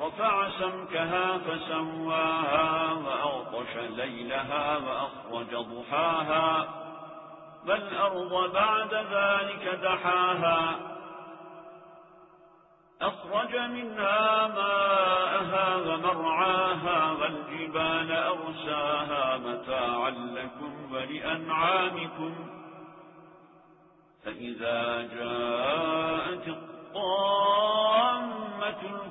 رفع سمكها فسواها وأغطش ليلها وأخرج ضحاها والأرض بعد ذلك دحاها أخرج منها ماءها ومرعاها والجبال أرساها متاعا لكم ولأنعامكم فإذا جاءت الطامة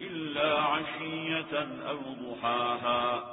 إلا عشية أو ضحاها